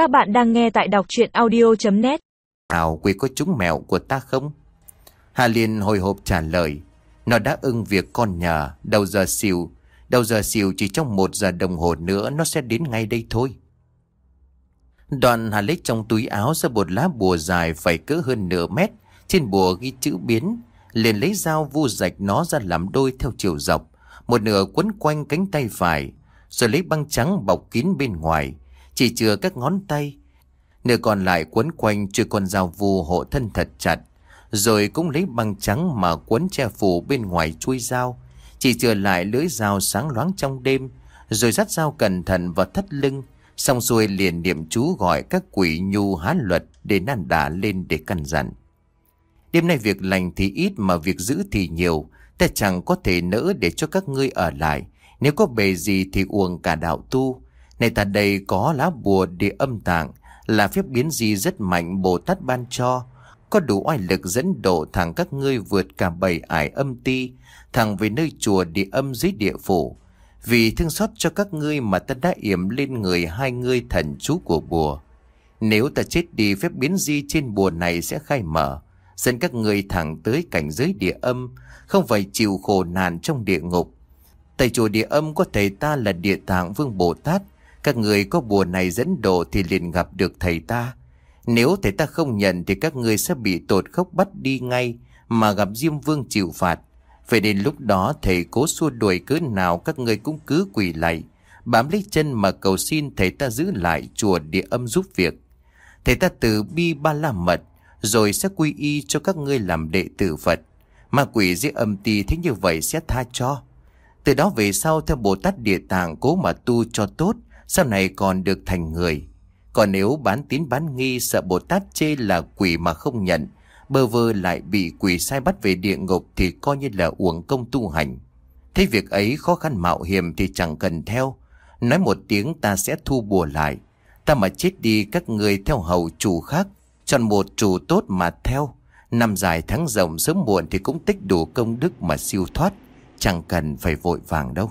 Các bạn đang nghe tại đọc chuyện audio.net nào, quỷ có trúng mèo của ta không? Hà Liên hồi hộp trả lời. Nó đã ưng việc con nhà, đầu giờ xỉu. Đầu giờ xỉu chỉ trong một giờ đồng hồ nữa nó sẽ đến ngay đây thôi. Đoàn Hà lấy trong túi áo ra một lá bùa dài phải cỡ hơn nửa mét. Trên bùa ghi chữ biến. Liền lấy dao vu rạch nó ra làm đôi theo chiều dọc. Một nửa quấn quanh cánh tay phải. Rồi lấy băng trắng bọc kín bên ngoài. Chỉ chừa các ngón tay. Nửa còn lại quấn quanh chui con dao vu hộ thân thật chặt. Rồi cũng lấy băng trắng mà quấn che phủ bên ngoài chuôi dao. Chỉ chừa lại lưỡi dao sáng loáng trong đêm. Rồi dắt dao cẩn thận vào thắt lưng. Xong xuôi liền niệm chú gọi các quỷ nhu hán luật để năn đả lên để căn dặn. Đêm nay việc lành thì ít mà việc giữ thì nhiều. Ta chẳng có thể nỡ để cho các ngươi ở lại. Nếu có bề gì thì uổng cả đạo tu. Này ta đây có lá bùa địa âm tạng. Là phép biến gì rất mạnh Bồ Tát ban cho. Có đủ oai lực dẫn độ thẳng các ngươi vượt cả bảy ải âm ti. Thẳng về nơi chùa địa âm dưới địa phủ. Vì thương xót cho các ngươi mà ta đã yểm lên người hai ngươi thần chú của bùa. Nếu ta chết đi, phép biến di trên bùa này sẽ khai mở. Dẫn các ngươi thẳng tới cảnh giới địa âm. Không phải chịu khổ nạn trong địa ngục. Tại chùa địa âm có thầy ta là địa tạng vương Bồ Tát. Các người có bùa này dẫn độ thì liền gặp được thầy ta. Nếu thầy ta không nhận thì các người sẽ bị tột khốc bắt đi ngay mà gặp Diêm Vương chịu phạt. Vậy đến lúc đó thầy cố xua đuổi cớ nào các người cũng cứ quỳ lại. Bám lấy chân mà cầu xin thầy ta giữ lại chùa địa âm giúp việc. Thầy ta từ bi ba la mật rồi sẽ quy y cho các ngươi làm đệ tử Phật. Mà quỷ dưới âm ti thế như vậy sẽ tha cho. Từ đó về sau theo Bồ Tát Địa Tạng cố mà tu cho tốt, sau này còn được thành người. Còn nếu bán tín bán nghi sợ Bồ Tát chê là quỷ mà không nhận, bơ vơ lại bị quỷ sai bắt về địa ngục thì coi như là uổng công tu hành. Thế việc ấy khó khăn mạo hiểm thì chẳng cần theo. Nói một tiếng ta sẽ thu bùa lại. Ta mà chết đi các người theo hầu chủ khác, chọn một chủ tốt mà theo. Năm dài tháng rộng sớm muộn thì cũng tích đủ công đức mà siêu thoát. Chẳng cần phải vội vàng đâu.